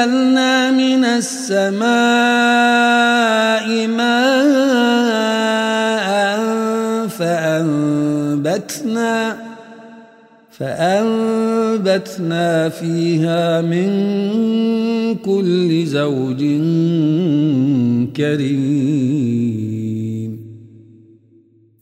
وانزلنا من السماء ماء فأنبتنا فأنبتنا فيها من كل زوج كريم.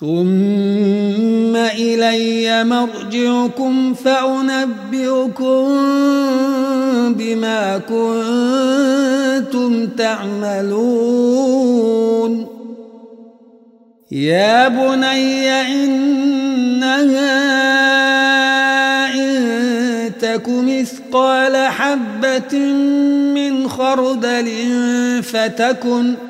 ثم إلي مرجعكم فأنبئكم بما كنتم تعملون. يا بني إنها إن تك مثقال حبة من خردل فتكن ۖ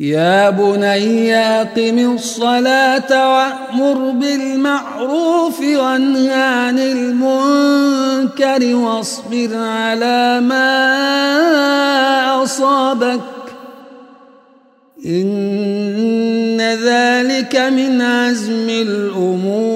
يا بني أقم الصلاة وأمر بالمعروف وانه عن المنكر واصبر على ما أصابك. إن ذلك من عزم الأمور.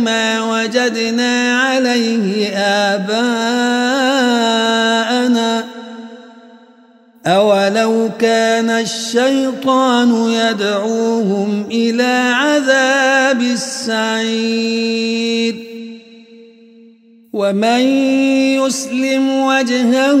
ما وجدنا عليه آباءنا. أولو كان الشيطان يدعوهم إلى عذاب السعير. ومن يسلم وجهه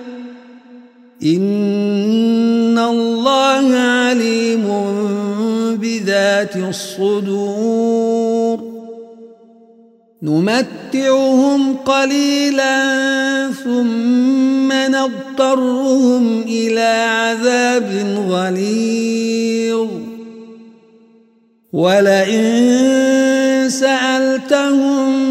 إن الله عليم بذات الصدور نمتعهم قليلا ثم نضطرهم إلى عذاب غليظ ولئن سألتهم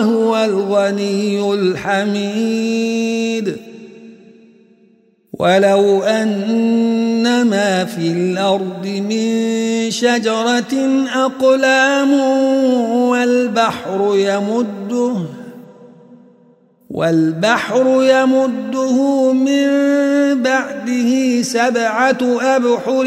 الله هو الغني الحميد. ولو أن ما في الأرض من شجرة أقلام والبحر يمده والبحر يمده من بعده سبعة أبحر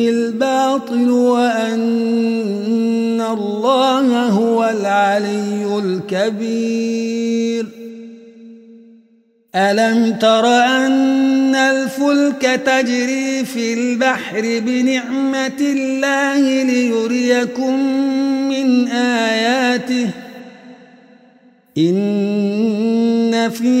وأن الله هو العلي الكبير. ألم تر أن الفلك تجري في البحر بنعمة الله ليريكم من آياته؟ إن في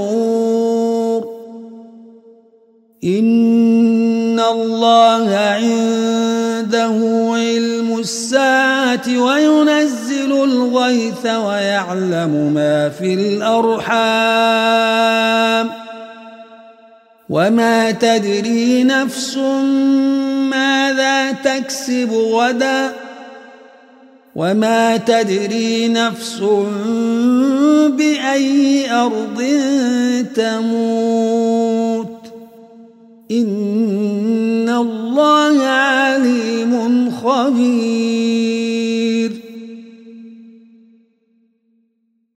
الله عنده علم الساعة وينزل الغيث ويعلم ما في الأرحام وما تدري نفس ماذا تكسب غدا وما تدري نفس بأي أرض تموت الله عليم خبير.